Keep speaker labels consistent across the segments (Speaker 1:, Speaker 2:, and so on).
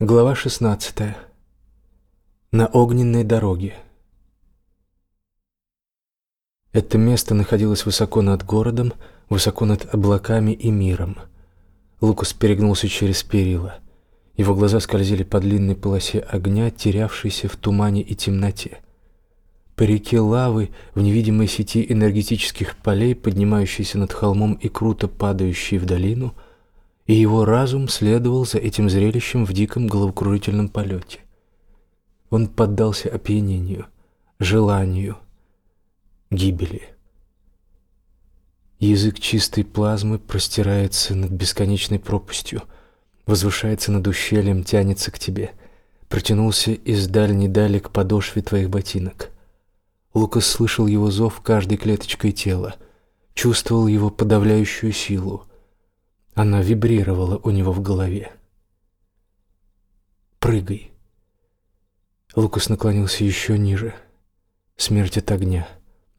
Speaker 1: Глава 16. На огненной дороге. Это место находилось высоко над городом, высоко над облаками и миром. Лукас перегнулся через перила. Его глаза скользили по длинной полосе огня, терявшейся в тумане и темноте. По реке лавы, в невидимой сети энергетических полей, поднимающейся над холмом и круто падающей в долину — и его разум следовал за этим зрелищем в диком головокружительном полете. Он поддался опьянению, желанию, гибели. Язык чистой плазмы простирается над бесконечной пропастью, возвышается над ущельем, тянется к тебе, протянулся из дальней дали к подошве твоих ботинок. Лукас слышал его зов каждой клеточкой тела, чувствовал его подавляющую силу, она вибрировала у него в голове. «Прыгай!» Лукас наклонился еще ниже. Смерть от огня,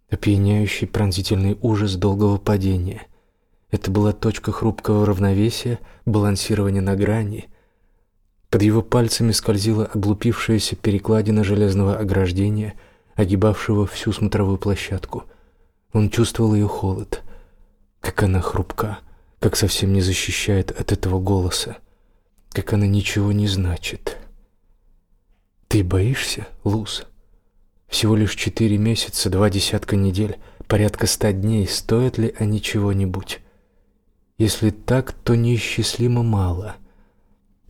Speaker 1: опьяняющий пронзительный ужас долгого падения. Это была точка хрупкого равновесия, балансирования на грани. Под его пальцами скользила облупившаяся перекладина железного ограждения, огибавшего всю смотровую площадку. Он чувствовал ее холод, как она хрупка как совсем не защищает от этого голоса, как она ничего не значит. Ты боишься, Луз? Всего лишь четыре месяца, два десятка недель, порядка ста дней, стоят ли они чего-нибудь? Если так, то неисчислимо мало.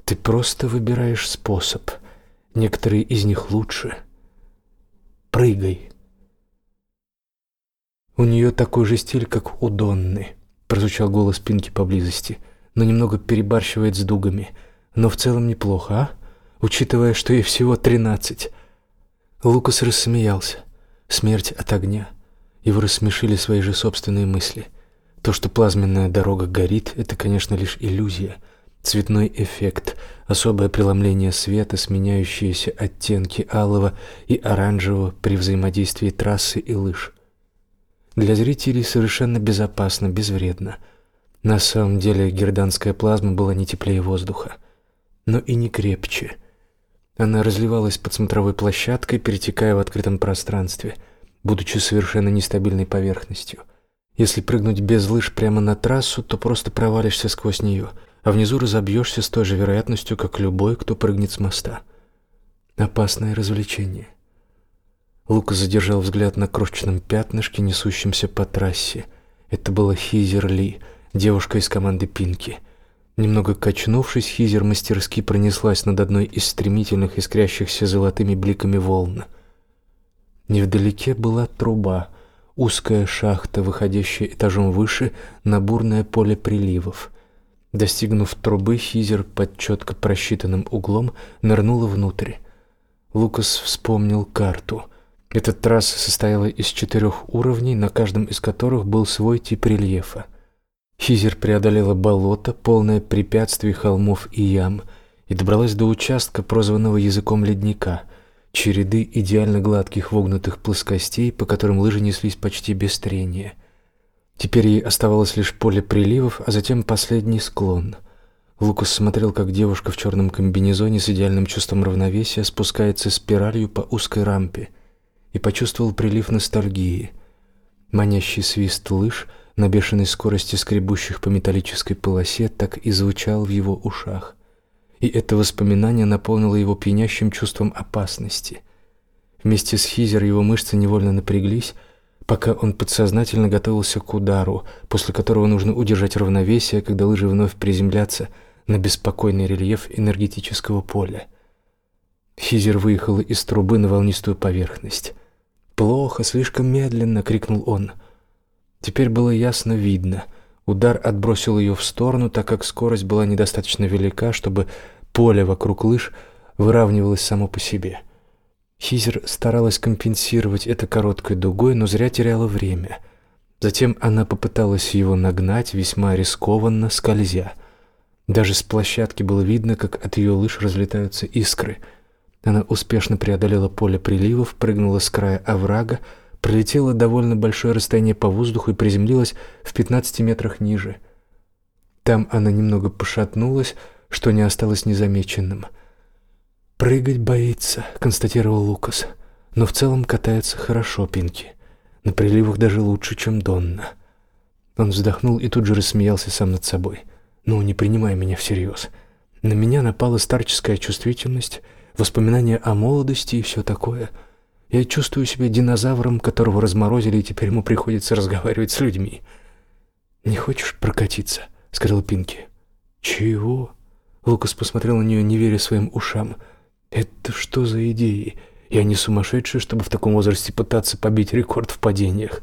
Speaker 1: Ты просто выбираешь способ. Некоторые из них лучше. Прыгай. У нее такой же стиль, как у Донны прозвучал голос Пинки поблизости, но немного перебарщивает с дугами. Но в целом неплохо, а? Учитывая, что ей всего тринадцать. Лукас рассмеялся. Смерть от огня. Его рассмешили свои же собственные мысли. То, что плазменная дорога горит, это, конечно, лишь иллюзия. Цветной эффект, особое преломление света, сменяющиеся оттенки алого и оранжевого при взаимодействии трассы и лыж. Для зрителей совершенно безопасно, безвредно. На самом деле герданская плазма была не теплее воздуха, но и не крепче. Она разливалась под смотровой площадкой, перетекая в открытом пространстве, будучи совершенно нестабильной поверхностью. Если прыгнуть без лыж прямо на трассу, то просто провалишься сквозь нее, а внизу разобьешься с той же вероятностью, как любой, кто прыгнет с моста. Опасное развлечение. Лука задержал взгляд на крошечном пятнышке, несущемся по трассе. Это была Хизер Ли, девушка из команды Пинки. Немного качнувшись, Хизер мастерски пронеслась над одной из стремительных, искрящихся золотыми бликами волн. Невдалеке была труба, узкая шахта, выходящая этажом выше на бурное поле приливов. Достигнув трубы, Хизер под четко просчитанным углом нырнула внутрь. Лукас вспомнил карту — эта трасса состояла из четырех уровней, на каждом из которых был свой тип рельефа. Хизер преодолела болото, полное препятствий, холмов и ям, и добралась до участка, прозванного языком ледника, череды идеально гладких вогнутых плоскостей, по которым лыжи неслись почти без трения. Теперь ей оставалось лишь поле приливов, а затем последний склон. Лукас смотрел, как девушка в черном комбинезоне с идеальным чувством равновесия спускается спиралью по узкой рампе – и почувствовал прилив ностальгии. Манящий свист лыж на бешеной скорости скребущих по металлической полосе так и звучал в его ушах. И это воспоминание наполнило его пьянящим чувством опасности. Вместе с Хизер его мышцы невольно напряглись, пока он подсознательно готовился к удару, после которого нужно удержать равновесие, когда лыжи вновь приземлятся на беспокойный рельеф энергетического поля. Хизер выехала из трубы на волнистую поверхность. «Плохо, слишком медленно!» — крикнул он. Теперь было ясно видно. Удар отбросил ее в сторону, так как скорость была недостаточно велика, чтобы поле вокруг лыж выравнивалось само по себе. Хизер старалась компенсировать это короткой дугой, но зря теряла время. Затем она попыталась его нагнать, весьма рискованно, скользя. Даже с площадки было видно, как от ее лыж разлетаются искры — она успешно преодолела поле приливов, прыгнула с края оврага, пролетела довольно большое расстояние по воздуху и приземлилась в 15 метрах ниже. Там она немного пошатнулась, что не осталось незамеченным. «Прыгать боится», — констатировал Лукас. «Но в целом катается хорошо, Пинки. На приливах даже лучше, чем Донна». Он вздохнул и тут же рассмеялся сам над собой. «Ну, не принимай меня всерьез. На меня напала старческая чувствительность, воспоминания о молодости и все такое. Я чувствую себя динозавром, которого разморозили, и теперь ему приходится разговаривать с людьми». «Не хочешь прокатиться?» — сказал Пинки. «Чего?» Лукас посмотрел на нее, не веря своим ушам. «Это что за идеи? Я не сумасшедший, чтобы в таком возрасте пытаться побить рекорд в падениях.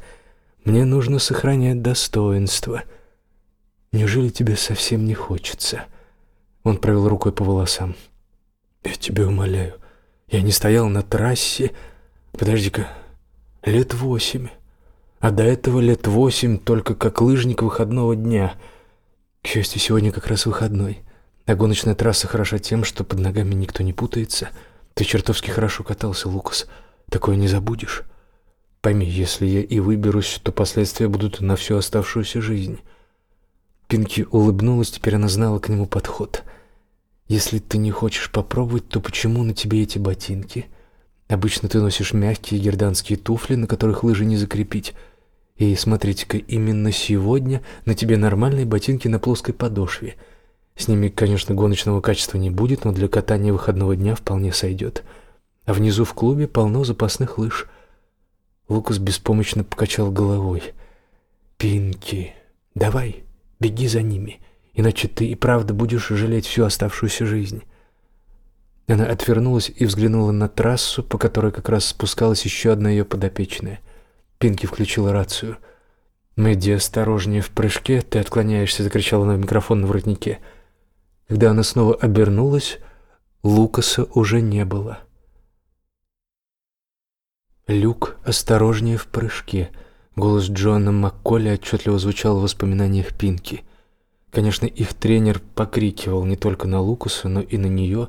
Speaker 1: Мне нужно сохранять достоинство. Неужели тебе совсем не хочется?» Он провел рукой по волосам. «Я тебя умоляю, я не стоял на трассе. Подожди-ка, лет восемь. А до этого лет восемь только как лыжник выходного дня. К счастью, сегодня как раз выходной. А гоночная трасса хороша тем, что под ногами никто не путается. Ты чертовски хорошо катался, Лукас. Такое не забудешь. Пойми, если я и выберусь, то последствия будут на всю оставшуюся жизнь. Пинки улыбнулась, теперь она знала к нему подход. Если ты не хочешь попробовать, то почему на тебе эти ботинки? Обычно ты носишь мягкие герданские туфли, на которых лыжи не закрепить. И смотрите-ка, именно сегодня на тебе нормальные ботинки на плоской подошве — с ними, конечно, гоночного качества не будет, но для катания выходного дня вполне сойдет. А внизу в клубе полно запасных лыж. Лукас беспомощно покачал головой. «Пинки, давай, беги за ними, иначе ты и правда будешь жалеть всю оставшуюся жизнь». Она отвернулась и взглянула на трассу, по которой как раз спускалась еще одна ее подопечная. Пинки включила рацию. «Мэдди, осторожнее в прыжке, ты отклоняешься», — закричала она в микрофон на воротнике. «Мэдди, когда она снова обернулась, Лукаса уже не было. Люк осторожнее в прыжке. Голос Джона Макколи отчетливо звучал в воспоминаниях Пинки. Конечно, их тренер покрикивал не только на Лукаса, но и на нее,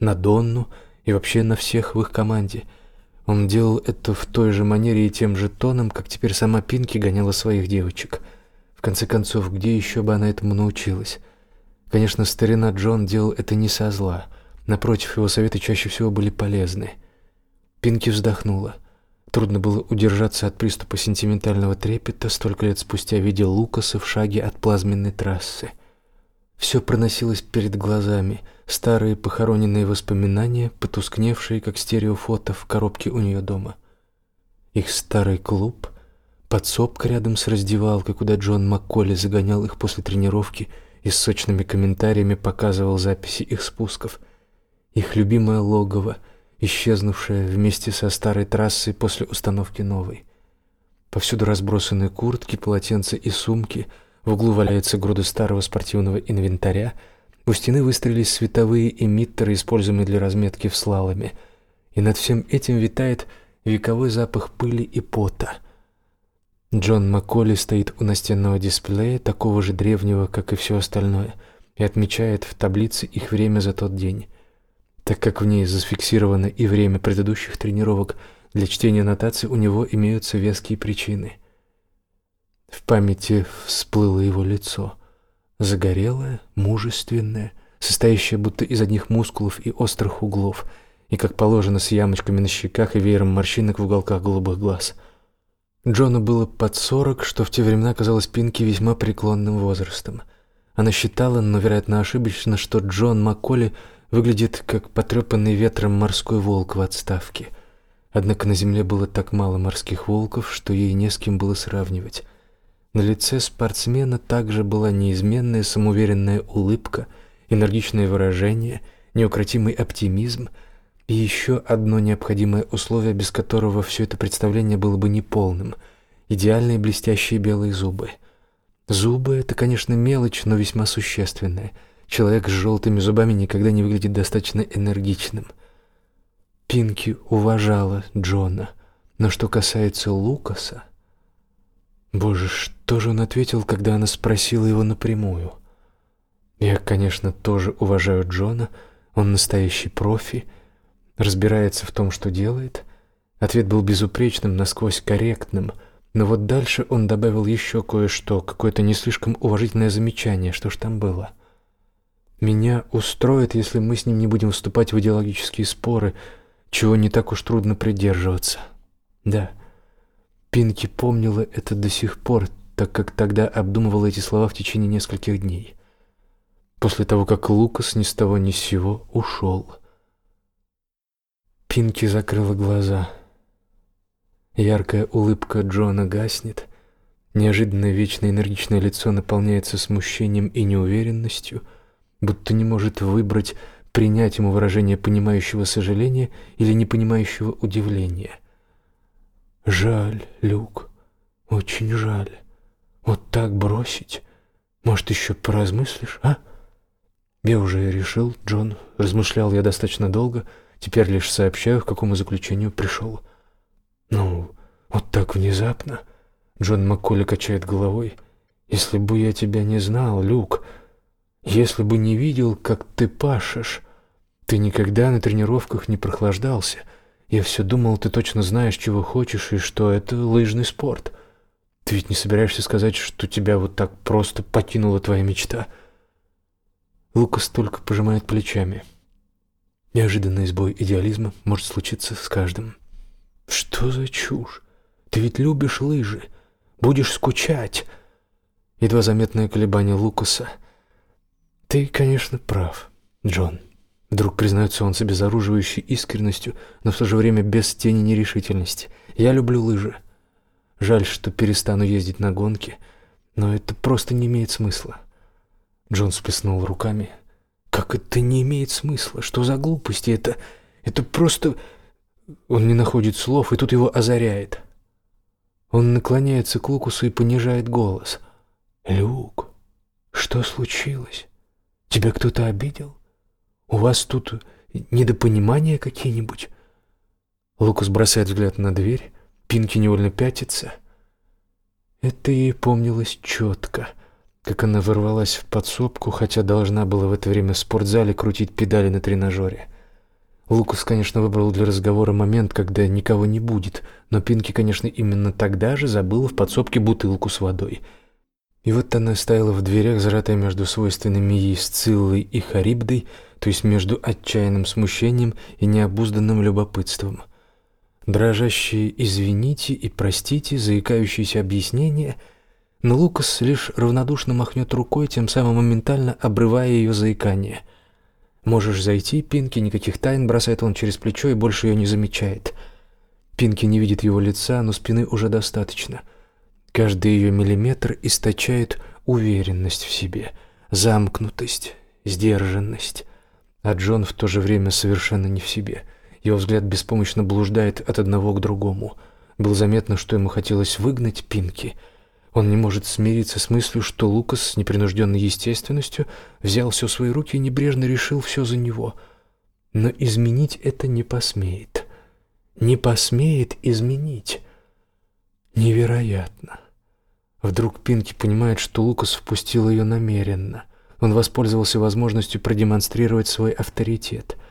Speaker 1: на Донну и вообще на всех в их команде. Он делал это в той же манере и тем же тоном, как теперь сама Пинки гоняла своих девочек. В конце концов, где еще бы она этому научилась? Конечно, старина Джон делал это не со зла. Напротив, его советы чаще всего были полезны. Пинки вздохнула. Трудно было удержаться от приступа сентиментального трепета, столько лет спустя видя Лукаса в шаге от плазменной трассы. Все проносилось перед глазами, старые похороненные воспоминания, потускневшие, как стереофото в коробке у нее дома. Их старый клуб, подсобка рядом с раздевалкой, куда Джон Макколи загонял их после тренировки — и с сочными комментариями показывал записи их спусков. Их любимое логово, исчезнувшее вместе со старой трассой после установки новой. Повсюду разбросаны куртки, полотенца и сумки, в углу валяется груда старого спортивного инвентаря, у стены выстроились световые эмиттеры, используемые для разметки в слаломе, и над всем этим витает вековой запах пыли и пота — Джон Макколи стоит у настенного дисплея, такого же древнего, как и все остальное, и отмечает в таблице их время за тот день. Так как в ней зафиксировано и время предыдущих тренировок, для чтения нотаций у него имеются веские причины. В памяти всплыло его лицо, загорелое, мужественное, состоящее будто из одних мускулов и острых углов, и, как положено, с ямочками на щеках и веером морщинок в уголках голубых глаз — Джону было под сорок, что в те времена казалось Пинки весьма преклонным возрастом. Она считала, но, вероятно, ошибочно, что Джон Макколи выглядит как потрепанный ветром морской волк в отставке. Однако на земле было так мало морских волков, что ей не с кем было сравнивать. На лице спортсмена также была неизменная самоуверенная улыбка, энергичное выражение, неукротимый оптимизм — и еще одно необходимое условие, без которого все это представление было бы неполным — идеальные блестящие белые зубы. Зубы — это, конечно, мелочь, но весьма существенная. Человек с желтыми зубами никогда не выглядит достаточно энергичным. Пинки уважала Джона, но что касается Лукаса... Боже, что же он ответил, когда она спросила его напрямую? Я, конечно, тоже уважаю Джона, он настоящий профи — разбирается в том, что делает. Ответ был безупречным, насквозь корректным, но вот дальше он добавил еще кое-что, какое-то не слишком уважительное замечание, что ж там было. Меня устроит, если мы с ним не будем вступать в идеологические споры, чего не так уж трудно придерживаться. Да, Пинки помнила это до сих пор, так как тогда обдумывала эти слова в течение нескольких дней. После того, как Лукас ни с того ни с сего ушел. Пинки закрыла глаза. Яркая улыбка Джона гаснет. Неожиданно вечно энергичное лицо наполняется смущением и неуверенностью, будто не может выбрать, принять ему выражение понимающего сожаления или непонимающего удивления. Жаль, Люк, очень жаль. Вот так бросить. Может, еще поразмыслишь, а? Я уже решил, Джон. Размышлял я достаточно долго. Теперь лишь сообщаю, к какому заключению пришел. Ну, вот так внезапно. Джон Макколи качает головой. Если бы я тебя не знал, Люк, если бы не видел, как ты пашешь, ты никогда на тренировках не прохлаждался. Я все думал, ты точно знаешь, чего хочешь и что это лыжный спорт. Ты ведь не собираешься сказать, что тебя вот так просто покинула твоя мечта? Лукас только пожимает плечами. Неожиданный сбой идеализма может случиться с каждым. Что за чушь? Ты ведь любишь лыжи, будешь скучать. Едва заметное колебание Лукаса. Ты, конечно, прав, Джон. Вдруг признается он с обезоруживающей искренностью, но в то же время без тени нерешительности. Я люблю лыжи. Жаль, что перестану ездить на гонки, но это просто не имеет смысла. Джон сплеснул руками. Как это не имеет смысла? Что за глупости? Это это просто Он не находит слов, и тут его озаряет. Он наклоняется к Лукусу и понижает голос. Люк, что случилось? Тебя кто-то обидел? У вас тут недопонимания какие-нибудь? Лукус бросает взгляд на дверь. Пинки невольно пятится. Это ей помнилось четко, как она ворвалась в подсобку, хотя должна была в это время в спортзале крутить педали на тренажере. Лукас, конечно, выбрал для разговора момент, когда никого не будет, но Пинки, конечно, именно тогда же забыла в подсобке бутылку с водой. И вот она стояла в дверях, зажатая между свойственными ей Сциллой и Харибдой, то есть между отчаянным смущением и необузданным любопытством — дрожащие «извините» и «простите», заикающиеся объяснения, но Лукас лишь равнодушно махнет рукой, тем самым моментально обрывая ее заикание. «Можешь зайти, Пинки, никаких тайн», бросает он через плечо и больше ее не замечает. Пинки не видит его лица, но спины уже достаточно. Каждый ее миллиметр источает уверенность в себе, замкнутость, сдержанность, а Джон в то же время совершенно не в себе — его взгляд беспомощно блуждает от одного к другому. Было заметно, что ему хотелось выгнать Пинки. Он не может смириться с мыслью, что Лукас с непринужденной естественностью взял все в свои руки и небрежно решил все за него. Но изменить это не посмеет. Не посмеет изменить. Невероятно. Вдруг Пинки понимает, что Лукас впустил ее намеренно. Он воспользовался возможностью продемонстрировать свой авторитет —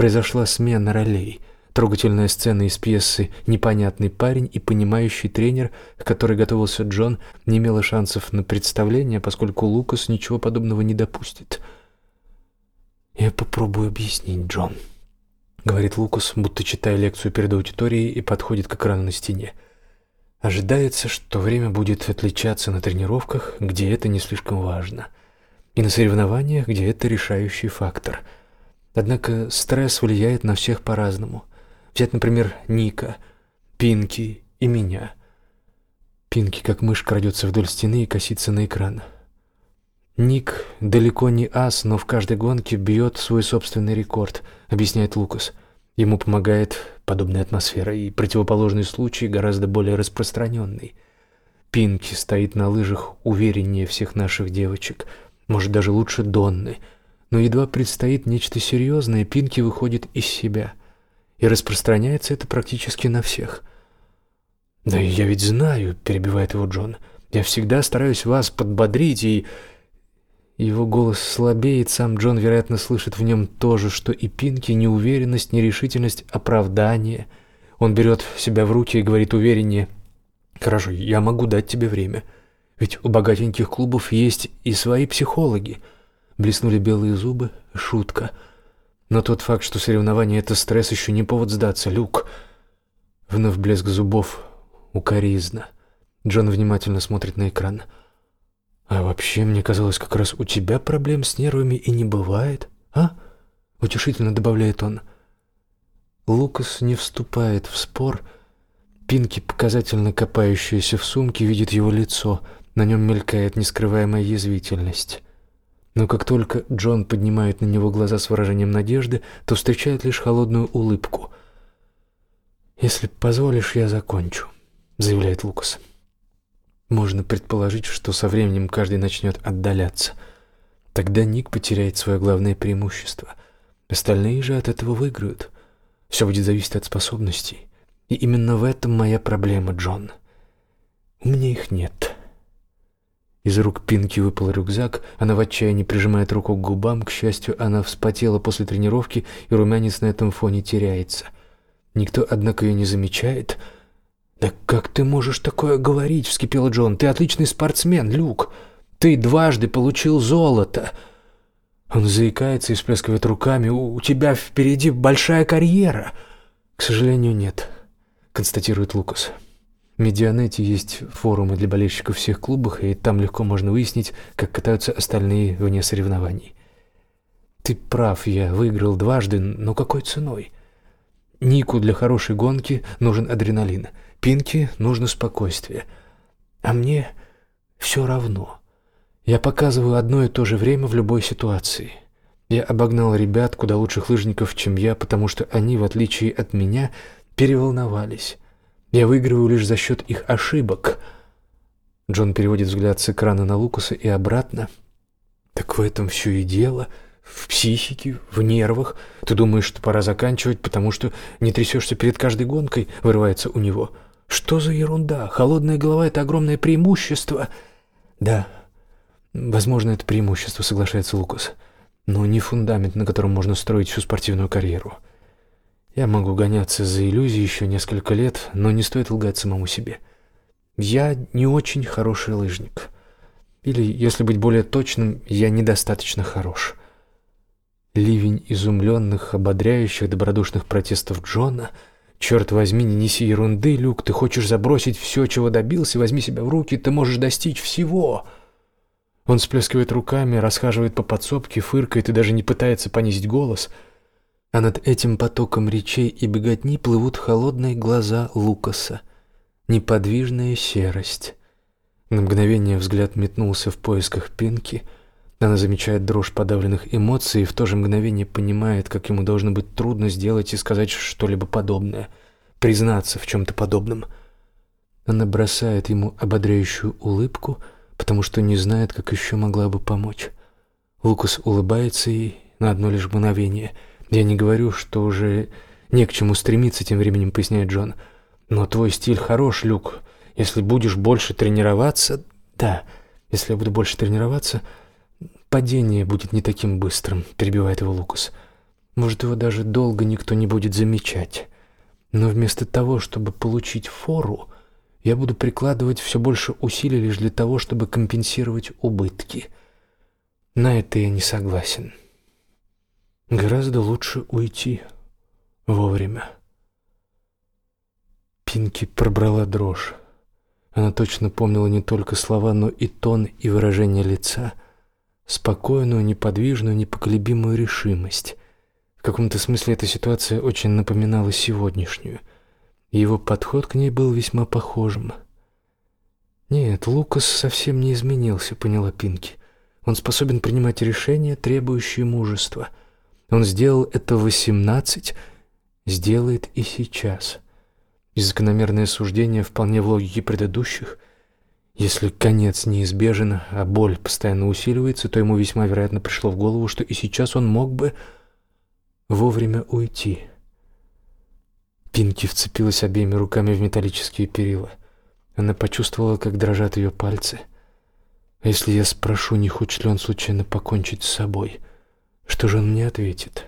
Speaker 1: Произошла смена ролей. Трогательная сцена из пьесы «Непонятный парень» и понимающий тренер, к которой готовился Джон, не имела шансов на представление, поскольку Лукас ничего подобного не допустит. «Я попробую объяснить, Джон», — говорит Лукас, будто читая лекцию перед аудиторией и подходит к экрану на стене. Ожидается, что время будет отличаться на тренировках, где это не слишком важно, и на соревнованиях, где это решающий фактор — Однако стресс влияет на всех по-разному. Взять, например, Ника, Пинки и меня. Пинки, как мышь, крадется вдоль стены и косится на экран. Ник далеко не ас, но в каждой гонке бьет свой собственный рекорд, объясняет Лукас. Ему помогает подобная атмосфера и противоположный случай гораздо более распространенный. Пинки стоит на лыжах увереннее всех наших девочек, может даже лучше Донны — но едва предстоит нечто серьезное, Пинки выходит из себя, и распространяется это практически на всех. Да я ведь знаю, перебивает его Джон. Я всегда стараюсь вас подбодрить и его голос слабеет, сам Джон, вероятно, слышит в нем то же, что и Пинки, неуверенность, нерешительность, оправдание. Он берет себя в руки и говорит увереннее: "Хорошо, я могу дать тебе время. Ведь у богатеньких клубов есть и свои психологи. Блеснули белые зубы. Шутка. Но тот факт, что соревнование — это стресс, еще не повод сдаться. Люк. Вновь блеск зубов. Укоризна. Джон внимательно смотрит на экран. «А вообще, мне казалось, как раз у тебя проблем с нервами и не бывает, а?» Утешительно добавляет он. Лукас не вступает в спор. Пинки, показательно копающаяся в сумке, видит его лицо. На нем мелькает нескрываемая язвительность. Но как только Джон поднимает на него глаза с выражением надежды, то встречает лишь холодную улыбку. «Если позволишь, я закончу», — заявляет Лукас. Можно предположить, что со временем каждый начнет отдаляться. Тогда Ник потеряет свое главное преимущество. Остальные же от этого выиграют. Все будет зависеть от способностей. И именно в этом моя проблема, Джон. У меня их нет. Из рук Пинки выпал рюкзак, она в отчаянии прижимает руку к губам. К счастью, она вспотела после тренировки, и румянец на этом фоне теряется. Никто, однако, ее не замечает — «Да как ты можешь такое говорить?» — вскипел Джон. «Ты отличный спортсмен, Люк. Ты дважды получил золото». Он заикается и всплескивает руками. «У тебя впереди большая карьера». «К сожалению, нет», — констатирует Лукас. В Медианете есть форумы для болельщиков всех клубов, и там легко можно выяснить, как катаются остальные вне соревнований. Ты прав, я выиграл дважды, но какой ценой? Нику для хорошей гонки нужен адреналин — Пинки нужно спокойствие. А мне все равно. Я показываю одно и то же время в любой ситуации. Я обогнал ребят куда лучших лыжников, чем я, потому что они, в отличие от меня, переволновались. Я выигрываю лишь за счет их ошибок. Джон переводит взгляд с экрана на Лукаса и обратно. Так в этом все и дело. В психике, в нервах. Ты думаешь, что пора заканчивать, потому что не трясешься перед каждой гонкой, вырывается у него. — что за ерунда? Холодная голова — это огромное преимущество. Да, возможно, это преимущество, соглашается Лукас. Но не фундамент, на котором можно строить всю спортивную карьеру. Я могу гоняться за иллюзией еще несколько лет, но не стоит лгать самому себе. Я не очень хороший лыжник. Или, если быть более точным, я недостаточно хорош. Ливень изумленных, ободряющих, добродушных протестов Джона — Черт возьми, не неси ерунды, Люк, ты хочешь забросить все, чего добился, возьми себя в руки, ты можешь достичь всего. Он сплескивает руками, расхаживает по подсобке, фыркает и даже не пытается понизить голос. А над этим потоком речей и беготни плывут холодные глаза Лукаса. Неподвижная серость. На мгновение взгляд метнулся в поисках Пинки — она замечает дрожь подавленных эмоций и в то же мгновение понимает, как ему должно быть трудно сделать и сказать что-либо подобное, признаться в чем-то подобном. Она бросает ему ободряющую улыбку, потому что не знает, как еще могла бы помочь. Лукас улыбается ей на одно лишь мгновение. «Я не говорю, что уже не к чему стремиться, тем временем поясняет Джон. Но твой стиль хорош, Люк. Если будешь больше тренироваться...» «Да, если я буду больше тренироваться...» Падение будет не таким быстрым, перебивает его Лукас. Может, его даже долго никто не будет замечать. Но вместо того, чтобы получить фору, я буду прикладывать все больше усилий лишь для того, чтобы компенсировать убытки. На это я не согласен. Гораздо лучше уйти вовремя. Пинки пробрала дрожь. Она точно помнила не только слова, но и тон и выражение лица — спокойную, неподвижную, непоколебимую решимость. В каком-то смысле эта ситуация очень напоминала сегодняшнюю, и его подход к ней был весьма похожим. Нет, Лукас совсем не изменился, поняла Пинки. Он способен принимать решения, требующие мужества. Он сделал это в восемнадцать, сделает и сейчас. И закономерное суждение вполне в логике предыдущих – если конец неизбежен, а боль постоянно усиливается, то ему весьма вероятно пришло в голову, что и сейчас он мог бы вовремя уйти. Пинки вцепилась обеими руками в металлические перила. Она почувствовала, как дрожат ее пальцы. А если я спрошу, не хочет ли он случайно покончить с собой, что же он мне ответит?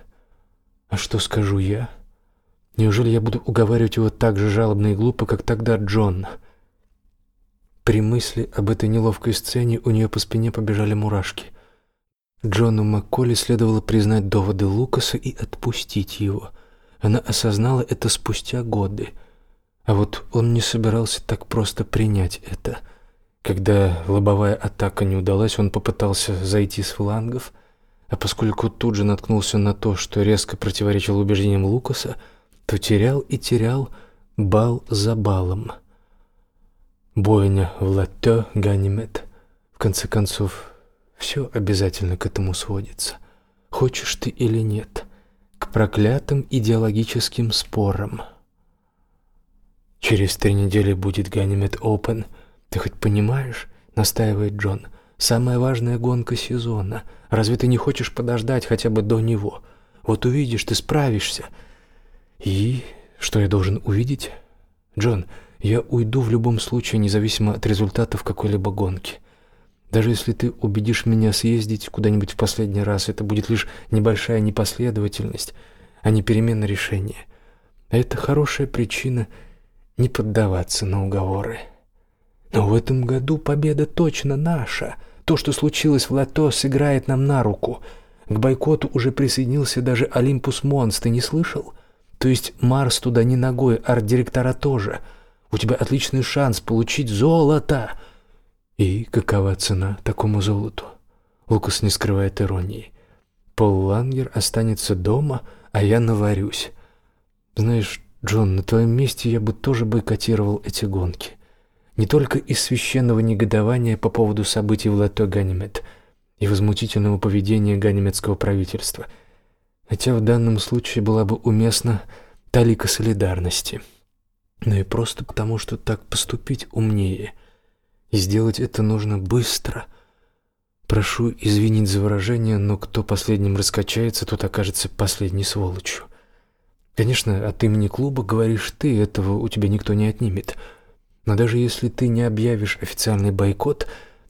Speaker 1: А что скажу я? Неужели я буду уговаривать его так же жалобно и глупо, как тогда Джон? — при мысли об этой неловкой сцене у нее по спине побежали мурашки. Джону Макколи следовало признать доводы Лукаса и отпустить его. Она осознала это спустя годы. А вот он не собирался так просто принять это. Когда лобовая атака не удалась, он попытался зайти с флангов, а поскольку тут же наткнулся на то, что резко противоречило убеждениям Лукаса, то терял и терял бал за балом. Бойня в Латте, Ганимед. В конце концов, все обязательно к этому сводится. Хочешь ты или нет, к проклятым идеологическим спорам. Через три недели будет Ганимед Опен. Ты хоть понимаешь, настаивает Джон, самая важная гонка сезона. Разве ты не хочешь подождать хотя бы до него? Вот увидишь, ты справишься. И что я должен увидеть? Джон, я уйду в любом случае, независимо от результатов какой-либо гонки. Даже если ты убедишь меня съездить куда-нибудь в последний раз, это будет лишь небольшая непоследовательность, а не перемена решения. А это хорошая причина не поддаваться на уговоры. Но в этом году победа точно наша. То, что случилось в Лото, сыграет нам на руку. К бойкоту уже присоединился даже Олимпус Монс, ты не слышал? То есть Марс туда не ногой, арт-директора тоже. У тебя отличный шанс получить золото. И какова цена такому золоту? Лукас не скрывает иронии. Пол Лангер останется дома, а я наварюсь. Знаешь, Джон, на твоем месте я бы тоже бойкотировал эти гонки. Не только из священного негодования по поводу событий в Лото Ганимед и возмутительного поведения ганимедского правительства, хотя в данном случае была бы уместна талика солидарности, но и просто потому, что так поступить умнее – и сделать это нужно быстро. Прошу извинить за выражение, но кто последним раскачается, тот окажется последней сволочью. Конечно, от имени клуба говоришь ты, этого у тебя никто не отнимет. Но даже если ты не объявишь официальный бойкот,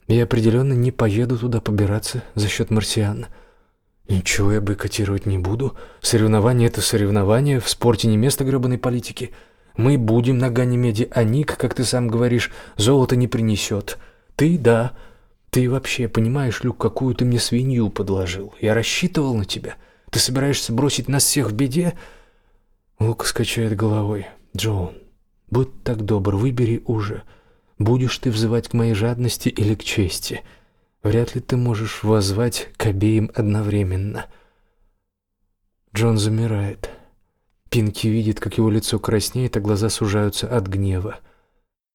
Speaker 1: я определенно не поеду туда побираться за счет марсиан. Ничего я бойкотировать не буду. Соревнование это соревнование, в спорте не место гребаной политики. Мы будем на Ганимеде, а Ник, как ты сам говоришь, золото не принесет. Ты, да. Ты вообще понимаешь, Люк, какую ты мне свинью подложил? Я рассчитывал на тебя. Ты собираешься бросить нас всех в беде? Лука скачает головой. Джон, будь так добр, выбери уже. Будешь ты взывать к моей жадности или к чести? Вряд ли ты можешь воззвать к обеим одновременно. Джон замирает. Пинки видит, как его лицо краснеет, а глаза сужаются от гнева.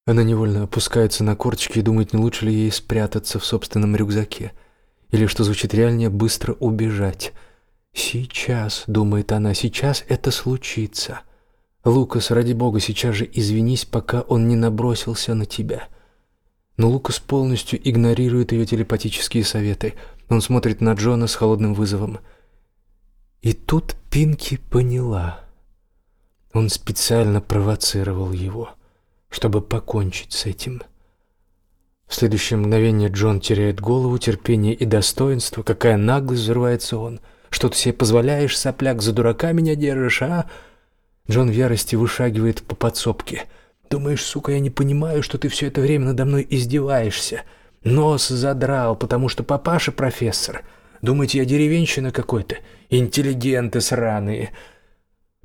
Speaker 1: Она невольно опускается на корточки и думает, не лучше ли ей спрятаться в собственном рюкзаке, или что звучит реальнее быстро убежать. Сейчас, думает она, сейчас это случится. Лукас, ради бога, сейчас же извинись, пока он не набросился на тебя. Но Лукас полностью игнорирует ее телепатические советы. Он смотрит на Джона с холодным вызовом. И тут Пинки поняла. Он специально провоцировал его, чтобы покончить с этим. В следующее мгновение Джон теряет голову, терпение и достоинство. Какая наглость взрывается он. Что ты себе позволяешь, сопляк, за дурака меня держишь, а? Джон в ярости вышагивает по подсобке. Думаешь, сука, я не понимаю, что ты все это время надо мной издеваешься? Нос задрал, потому что папаша профессор. Думаете, я деревенщина какой-то? Интеллигенты сраные.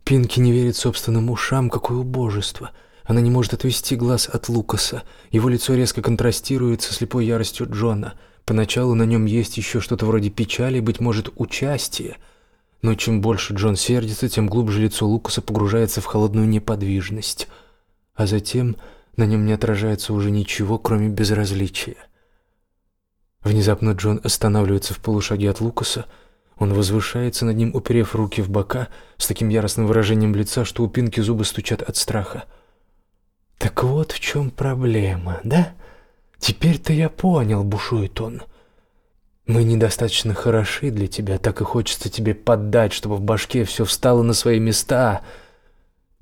Speaker 1: Пинки не верит собственным ушам, какое убожество. Она не может отвести глаз от Лукаса. Его лицо резко контрастирует со слепой яростью Джона. Поначалу на нем есть еще что-то вроде печали, быть может, участия. Но чем больше Джон сердится, тем глубже лицо Лукаса погружается в холодную неподвижность. А затем на нем не отражается уже ничего, кроме безразличия. Внезапно Джон останавливается в полушаге от Лукаса, он возвышается над ним, уперев руки в бока, с таким яростным выражением лица, что у Пинки зубы стучат от страха. «Так вот в чем проблема, да? Теперь-то я понял», — бушует он. «Мы недостаточно хороши для тебя, так и хочется тебе поддать, чтобы в башке все встало на свои места».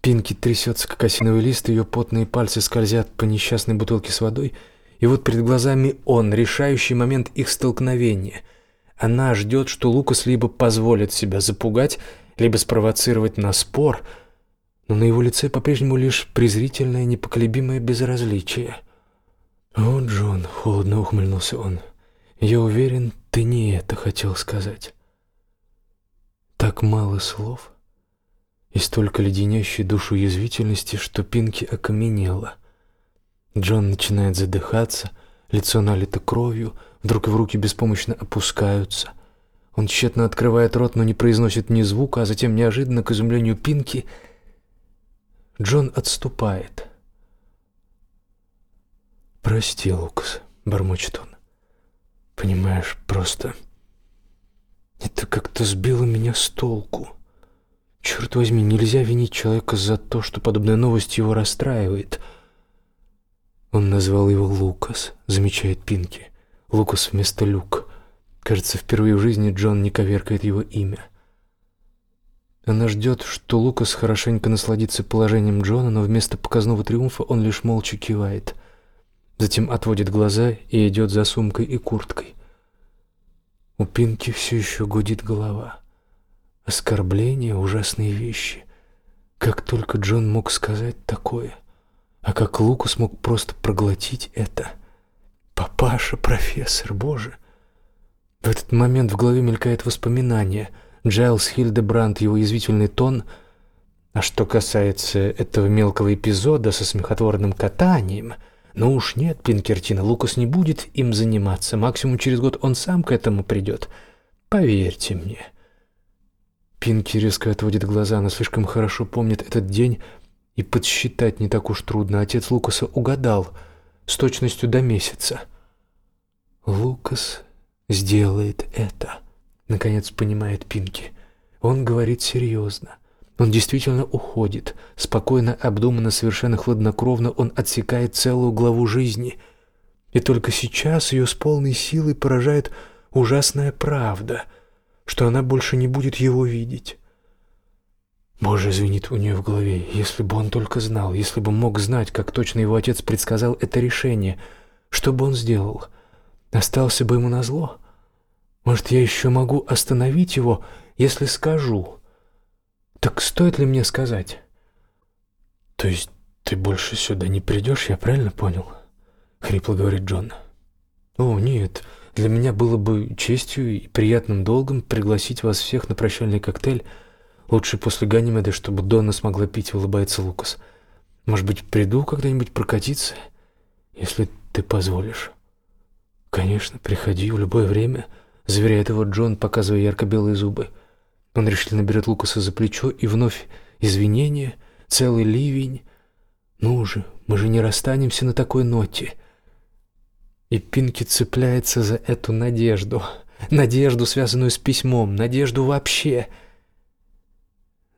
Speaker 1: Пинки трясется, как осиновый лист, ее потные пальцы скользят по несчастной бутылке с водой, и вот перед глазами он, решающий момент их столкновения — она ждет, что Лукас либо позволит себя запугать, либо спровоцировать на спор, но на его лице по-прежнему лишь презрительное, непоколебимое безразличие. «О, Джон!» — холодно ухмыльнулся он. «Я уверен, Ты не это хотел сказать. Так мало слов и столько леденящей душу язвительности, что Пинки окаменела. Джон начинает задыхаться, лицо налито кровью, вдруг в руки беспомощно опускаются. Он тщетно открывает рот, но не произносит ни звука, а затем неожиданно, к изумлению Пинки, Джон отступает. «Прости, Лукас», — бормочет он. «Понимаешь, просто...» Это как-то сбило меня с толку. Черт возьми, нельзя винить человека за то, что подобная новость его расстраивает. Он назвал его Лукас, замечает Пинки. Лукас вместо Люк. Кажется, впервые в жизни Джон не коверкает его имя. Она ждет, что Лукас хорошенько насладится положением Джона, но вместо показного триумфа он лишь молча кивает. Затем отводит глаза и идет за сумкой и курткой. У Пинки все еще гудит голова. Оскорбления, ужасные вещи. Как только Джон мог сказать такое? А как Лукас мог просто проглотить это? Папаша, профессор, боже! В этот момент в голове мелькает воспоминание. Джайлс Хильдебранд, его язвительный тон. А что касается этого мелкого эпизода со смехотворным катанием... Ну уж нет, Пинкертина, Лукас не будет им заниматься. Максимум через год он сам к этому придет. Поверьте мне. Пинки резко отводит глаза, она слишком хорошо помнит этот день, и подсчитать не так уж трудно. Отец Лукаса угадал с точностью до месяца. Лукас сделает это, наконец понимает Пинки. Он говорит серьезно. Он действительно уходит. Спокойно, обдуманно, совершенно хладнокровно он отсекает целую главу жизни. И только сейчас ее с полной силой поражает ужасная правда, что она больше не будет его видеть. Боже, звенит у нее в голове. Если бы он только знал, если бы мог знать, как точно его отец предсказал это решение, что бы он сделал? Остался бы ему назло? Может, я еще могу остановить его, если скажу? Так стоит ли мне сказать? То есть ты больше сюда не придешь, я правильно понял? Хрипло говорит Джон. О, нет, для меня было бы честью и приятным долгом пригласить вас всех на прощальный коктейль. Лучше после Ганимеда, чтобы Донна смогла пить, улыбается Лукас. Может быть, приду когда-нибудь прокатиться, если ты позволишь. Конечно, приходи в любое время, заверяет его Джон, показывая ярко-белые зубы. Он решительно берет Лукаса за плечо и вновь извинения, целый ливень. Ну же, мы же не расстанемся на такой ноте. И Пинки цепляется за эту надежду, надежду, связанную с письмом, надежду вообще.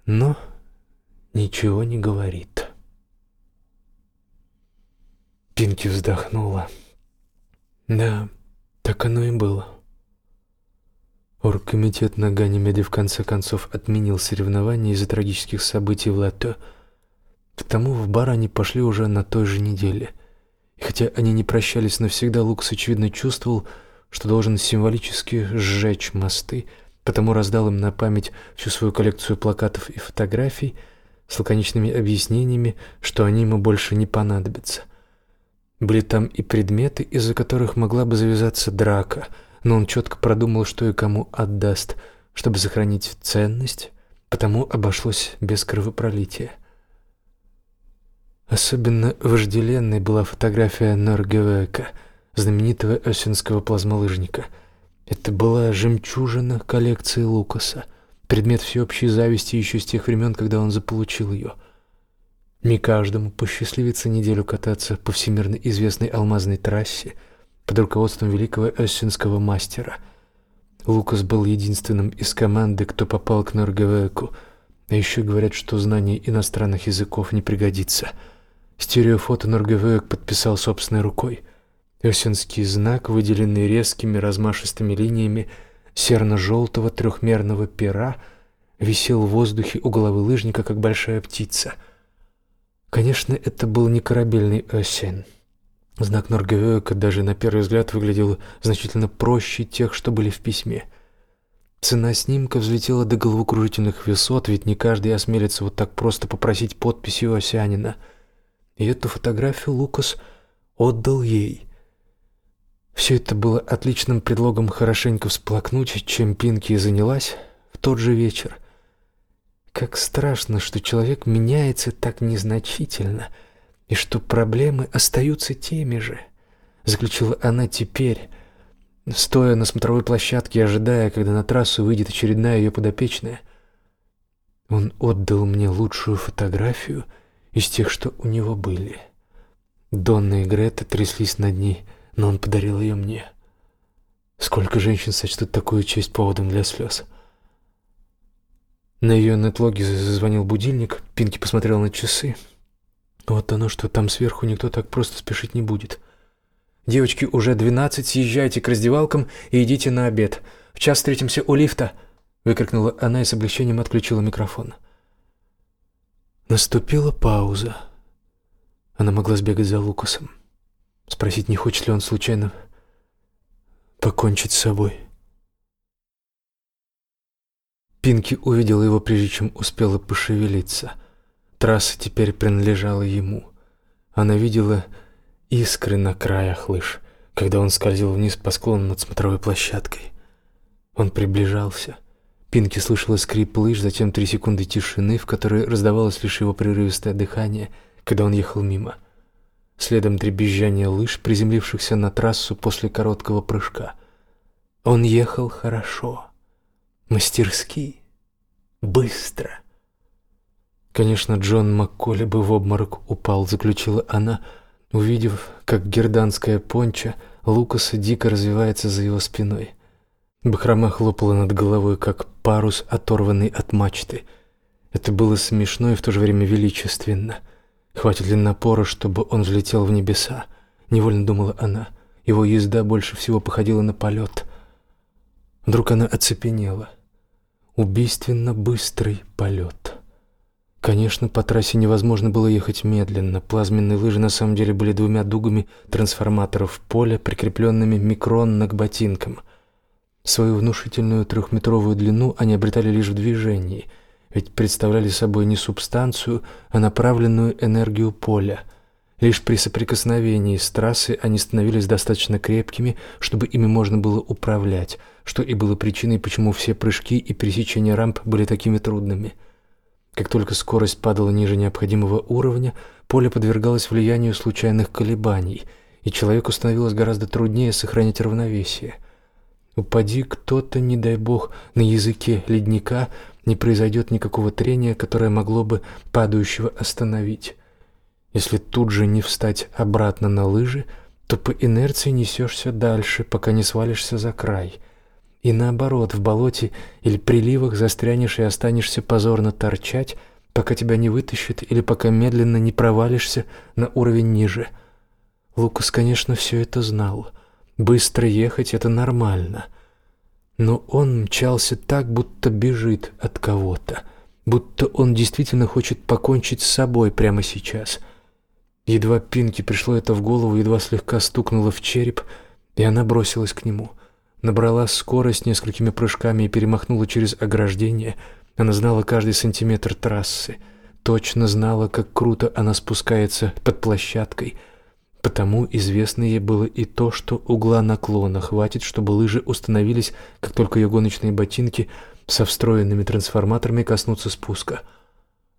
Speaker 1: Но ничего не говорит. Пинки вздохнула. Да, так оно и было. Оргкомитет на Ганимеде в конце концов отменил соревнования из-за трагических событий в Лато. Потому в бар они пошли уже на той же неделе. И хотя они не прощались навсегда, Лукас очевидно чувствовал, что должен символически сжечь мосты, потому раздал им на память всю свою коллекцию плакатов и фотографий с лаконичными объяснениями, что они ему больше не понадобятся. Были там и предметы, из-за которых могла бы завязаться драка — но он четко продумал, что и кому отдаст, чтобы сохранить ценность, потому обошлось без кровопролития. Особенно вожделенной была фотография Норгевека, знаменитого осенского плазмолыжника. Это была жемчужина коллекции Лукаса, предмет всеобщей зависти еще с тех времен, когда он заполучил ее. Не каждому посчастливится неделю кататься по всемирно известной алмазной трассе – под руководством великого эссенского мастера. Лукас был единственным из команды, кто попал к Норгевеку. А еще говорят, что знание иностранных языков не пригодится. Стереофото Норгевек подписал собственной рукой. Эссенский знак, выделенный резкими размашистыми линиями серно-желтого трехмерного пера, висел в воздухе у головы лыжника, как большая птица. Конечно, это был не корабельный Эссен. Знак Норгевека даже на первый взгляд выглядел значительно проще тех, что были в письме. Цена снимка взлетела до головокружительных высот, ведь не каждый осмелится вот так просто попросить подписи у Осянина. И эту фотографию Лукас отдал ей. Все это было отличным предлогом хорошенько всплакнуть, чем Пинки и занялась в тот же вечер. Как страшно, что человек меняется так незначительно, и что проблемы остаются теми же, заключила она теперь, стоя на смотровой площадке, ожидая, когда на трассу выйдет очередная ее подопечная. Он отдал мне лучшую фотографию из тех, что у него были. Донна и Грета тряслись над ней, но он подарил ее мне. Сколько женщин сочтут такую честь поводом для слез? На ее нетлоге зазвонил будильник. Пинки посмотрел на часы. Вот оно что, там сверху никто так просто спешить не будет. Девочки, уже двенадцать, съезжайте к раздевалкам и идите на обед. В час встретимся у лифта, выкрикнула она и с облегчением отключила микрофон. Наступила пауза. Она могла сбегать за Лукасом, спросить, не хочет ли он случайно покончить с собой. Пинки увидела его прежде чем успела пошевелиться. Трасса теперь принадлежала ему. Она видела искры на краях лыж, когда он скользил вниз по склону над смотровой площадкой. Он приближался. Пинки слышала скрип лыж, затем три секунды тишины, в которой раздавалось лишь его прерывистое дыхание, когда он ехал мимо. Следом дребезжание лыж, приземлившихся на трассу после короткого прыжка. Он ехал хорошо, мастерски, быстро. Конечно, Джон Макколи бы в обморок упал, заключила она, — увидев, как герданская понча Лукаса дико развивается за его спиной. Бахрома хлопала над головой, как парус, оторванный от мачты. Это было смешно и в то же время величественно. Хватит ли напора, чтобы он взлетел в небеса? Невольно думала она. Его езда больше всего походила на полет. Вдруг она оцепенела. Убийственно быстрый полет. Конечно, по трассе невозможно было ехать медленно. Плазменные лыжи на самом деле были двумя дугами трансформаторов поля, прикрепленными микронно к ботинкам. Свою внушительную трехметровую длину они обретали лишь в движении, ведь представляли собой не субстанцию, а направленную энергию поля. Лишь при соприкосновении с трассой они становились достаточно крепкими, чтобы ими можно было управлять, что и было причиной, почему все прыжки и пересечения рамп были такими трудными – как только скорость падала ниже необходимого уровня, поле подвергалось влиянию случайных колебаний, и человеку становилось гораздо труднее сохранять равновесие. Упади кто-то, не дай бог, на языке ледника, не произойдет никакого трения, которое могло бы падающего остановить. Если тут же не встать обратно на лыжи, то по инерции несешься дальше, пока не свалишься за край — и наоборот, в болоте или приливах застрянешь и останешься позорно торчать, пока тебя не вытащит или пока медленно не провалишься на уровень ниже. Лукас, конечно, все это знал. Быстро ехать это нормально. Но он мчался так, будто бежит от кого-то, будто он действительно хочет покончить с собой прямо сейчас. Едва Пинки пришло это в голову, едва слегка стукнуло в череп, и она бросилась к нему — набрала скорость несколькими прыжками и перемахнула через ограждение. Она знала каждый сантиметр трассы, точно знала, как круто она спускается под площадкой. Потому известно ей было и то, что угла наклона хватит, чтобы лыжи установились, как только ее гоночные ботинки со встроенными трансформаторами коснутся спуска.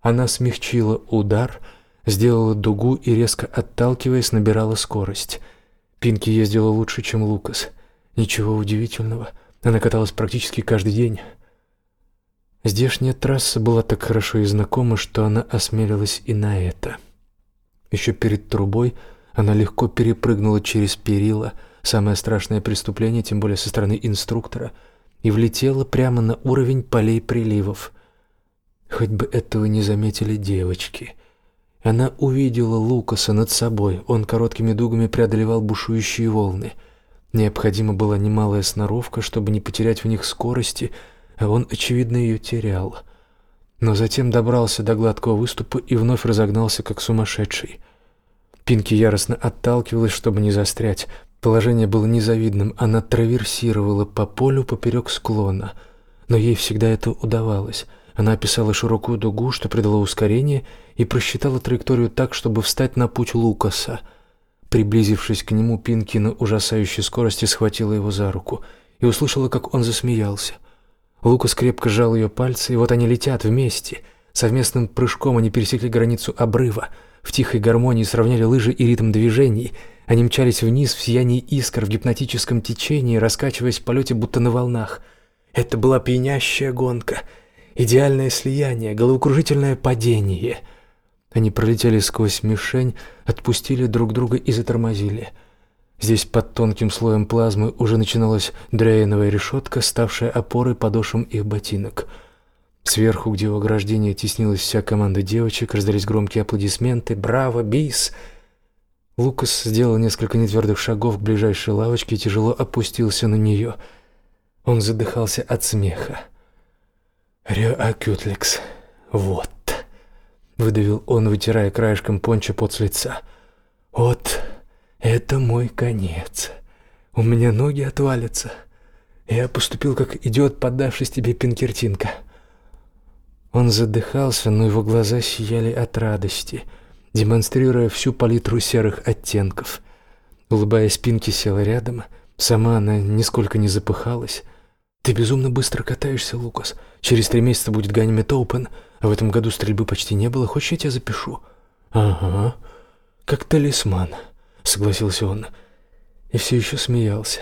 Speaker 1: Она смягчила удар, сделала дугу и резко отталкиваясь, набирала скорость. Пинки ездила лучше, чем Лукас. Ничего удивительного, она каталась практически каждый день. Здешняя трасса была так хорошо и знакома, что она осмелилась и на это. Еще перед трубой она легко перепрыгнула через перила, самое страшное преступление, тем более со стороны инструктора, и влетела прямо на уровень полей приливов. Хоть бы этого не заметили девочки. Она увидела Лукаса над собой. Он короткими дугами преодолевал бушующие волны — Необходима была немалая сноровка, чтобы не потерять в них скорости, а он очевидно ее терял. Но затем добрался до гладкого выступа и вновь разогнался как сумасшедший. Пинки яростно отталкивалась, чтобы не застрять. Положение было незавидным. Она траверсировала по полю поперек склона, но ей всегда это удавалось. Она описала широкую дугу, что придало ускорение, и просчитала траекторию так, чтобы встать на путь Лукаса — Приблизившись к нему, Пинки на ужасающей скорости схватила его за руку и услышала, как он засмеялся. Лукас крепко сжал ее пальцы, и вот они летят вместе. Совместным прыжком они пересекли границу обрыва. В тихой гармонии сравняли лыжи и ритм движений. Они мчались вниз в сиянии искр в гипнотическом течении, раскачиваясь в полете, будто на волнах. Это была пьянящая гонка, идеальное слияние, головокружительное падение — они пролетели сквозь мишень, отпустили друг друга и затормозили. Здесь под тонким слоем плазмы уже начиналась дрейновая решетка, ставшая опорой подошвам их ботинок. Сверху, где у ограждения теснилась вся команда девочек, раздались громкие аплодисменты. «Браво, бис!» Лукас сделал несколько нетвердых шагов к ближайшей лавочке и тяжело опустился на нее. Он задыхался от смеха. «Рио Акютлекс. Вот» выдавил он, вытирая краешком понча пот с лица. Вот это мой конец. У меня ноги отвалятся. Я поступил как идиот, поддавшись тебе, Пинкертинка. Он задыхался, но его глаза сияли от радости, демонстрируя всю палитру серых оттенков. Улыбаясь, Пинки села рядом. Сама она нисколько не запыхалась. Ты безумно быстро катаешься, Лукас. Через три месяца будет Ганнимед Оупен. А в этом году стрельбы почти не было. Хочешь, я тебя запишу? Ага. Как талисман, согласился он. И все еще смеялся.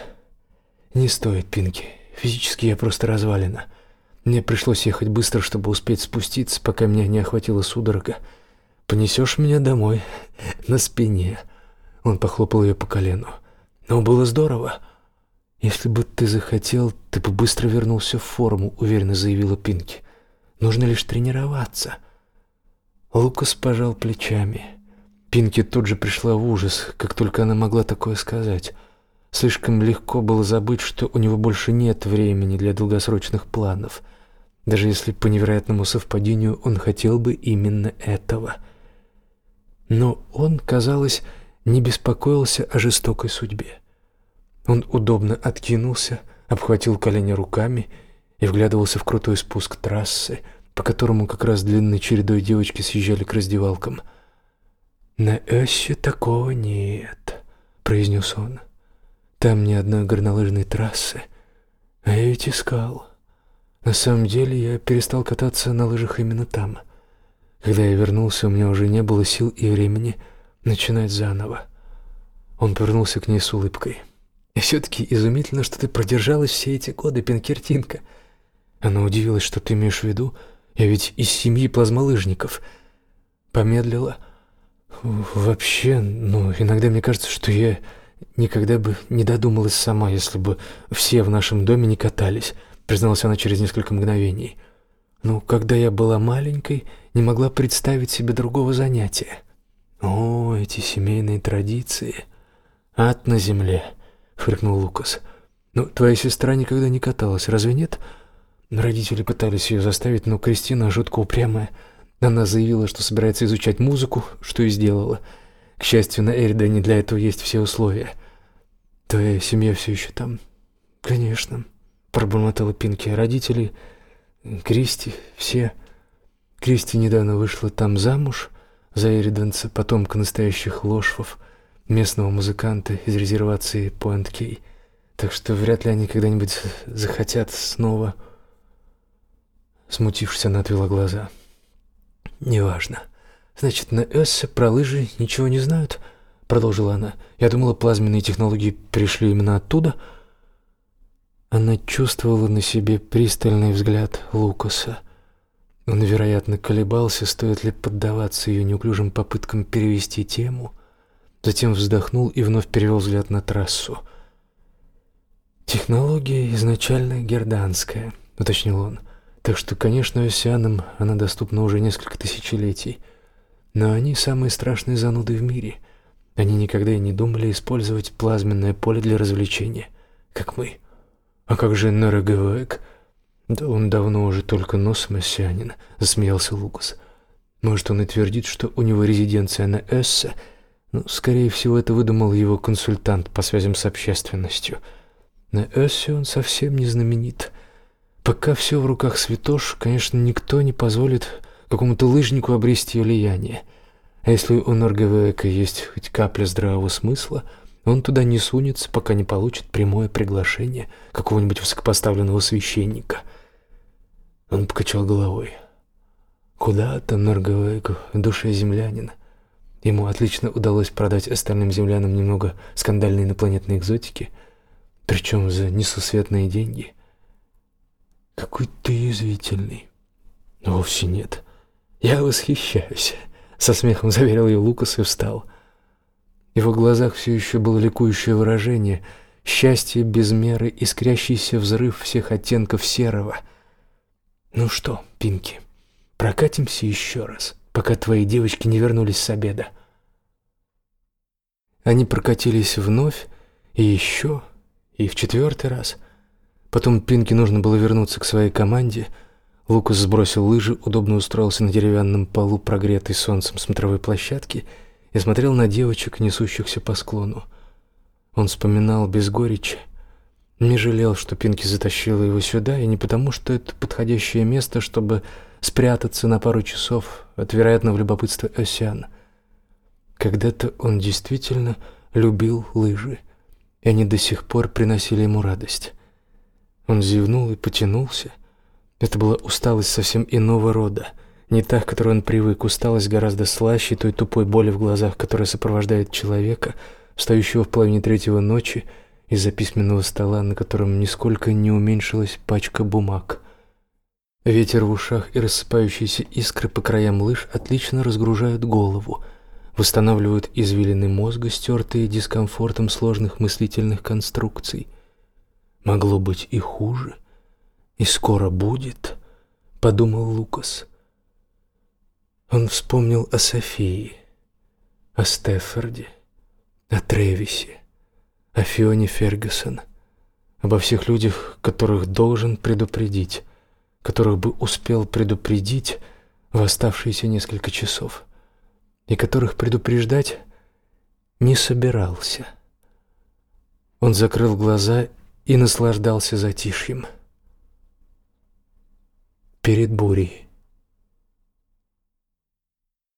Speaker 1: Не стоит, Пинки. Физически я просто развалина. Мне пришлось ехать быстро, чтобы успеть спуститься, пока меня не охватила судорога. Понесешь меня домой на спине. Он похлопал ее по колену. Но было здорово. Если бы ты захотел, ты бы быстро вернулся в форму, уверенно заявила Пинки. Нужно лишь тренироваться. Лукас пожал плечами. Пинки тут же пришла в ужас, как только она могла такое сказать. Слишком легко было забыть, что у него больше нет времени для долгосрочных планов, даже если по невероятному совпадению он хотел бы именно этого. Но он, казалось, не беспокоился о жестокой судьбе. Он удобно откинулся, обхватил колени руками и вглядывался в крутой спуск трассы, по которому как раз длинной чередой девочки съезжали к раздевалкам. «На Эссе такого нет», — произнес он. «Там ни одной горнолыжной трассы. А я ведь искал. На самом деле я перестал кататься на лыжах именно там. Когда я вернулся, у меня уже не было сил и времени начинать заново». Он повернулся к ней с улыбкой. «И все-таки изумительно, что ты продержалась все эти годы, Пинкертинка». Она удивилась, что ты имеешь в виду. Я ведь из семьи плазмолыжников. Помедлила. Вообще, ну, иногда мне кажется, что я никогда бы не додумалась сама, если бы все в нашем доме не катались, призналась она через несколько мгновений. Ну, когда я была маленькой, не могла представить себе другого занятия. О, эти семейные традиции. Ад на земле, фыркнул Лукас. Ну, твоя сестра никогда не каталась, разве нет? — Родители пытались ее заставить, но Кристина жутко упрямая. Она заявила, что собирается изучать музыку, что и сделала. К счастью, на Эридане для этого есть все условия. Твоя семья все еще там? Конечно, пробормотала Пинки. Родители, Кристи, все. Кристи недавно вышла там замуж за Эриданца, потомка настоящих лошвов, местного музыканта из резервации Пойнт-Кей. Так что вряд ли они когда-нибудь захотят снова Смутившись, она отвела глаза. «Неважно. Значит, на Эссе про лыжи ничего не знают?» Продолжила она. «Я думала, плазменные технологии пришли именно оттуда». Она чувствовала на себе пристальный взгляд Лукаса. Он, вероятно, колебался, стоит ли поддаваться ее неуклюжим попыткам перевести тему. Затем вздохнул и вновь перевел взгляд на трассу. «Технология изначально герданская», — уточнил он. Так что, конечно, осянам она доступна уже несколько тысячелетий. Но они самые страшные зануды в мире. Они никогда и не думали использовать плазменное поле для развлечения, как мы. А как же Норогевек? Да он давно уже только носом осянин, засмеялся Лукас. Может, он и твердит, что у него резиденция на Эссе, но, скорее всего, это выдумал его консультант по связям с общественностью. На Эссе он совсем не знаменит. Пока все в руках святош, конечно, никто не позволит какому-то лыжнику обрести влияние. А если у Норгевека есть хоть капля здравого смысла, он туда не сунется, пока не получит прямое приглашение какого-нибудь высокопоставленного священника. Он покачал головой. Куда-то Норгевеку в душе землянина. Ему отлично удалось продать остальным землянам немного скандальной инопланетной экзотики, причем за несусветные деньги. Какой ты язвительный. Вовсе нет. Я восхищаюсь. Со смехом заверил ее Лукас и встал. В его глазах все еще было ликующее выражение, счастье без меры, искрящийся взрыв всех оттенков серого. Ну что, Пинки, прокатимся еще раз, пока твои девочки не вернулись с обеда. Они прокатились вновь и еще, и в четвертый раз. Потом Пинки нужно было вернуться к своей команде. Лукас сбросил лыжи, удобно устроился на деревянном полу, прогретой солнцем смотровой площадки, и смотрел на девочек, несущихся по склону. Он вспоминал без горечи, не жалел, что Пинки затащила его сюда, и не потому, что это подходящее место, чтобы спрятаться на пару часов от вероятного любопытства Осяна. Когда-то он действительно любил лыжи, и они до сих пор приносили ему радость. Он зевнул и потянулся. Это была усталость совсем иного рода, не та, к которой он привык. Усталость гораздо слаще той тупой боли в глазах, которая сопровождает человека, встающего в половине третьего ночи из-за письменного стола, на котором нисколько не уменьшилась пачка бумаг. Ветер в ушах и рассыпающиеся искры по краям лыж отлично разгружают голову, восстанавливают извилины мозга, стертые дискомфортом сложных мыслительных конструкций. Могло быть и хуже, и скоро будет, подумал Лукас. Он вспомнил о Софии, о Стефорде, о Тревисе, о Фионе Фергюсон, обо всех людях, которых должен предупредить, которых бы успел предупредить в оставшиеся несколько часов, и которых предупреждать не собирался. Он закрыл глаза и наслаждался затишьем. Перед бурей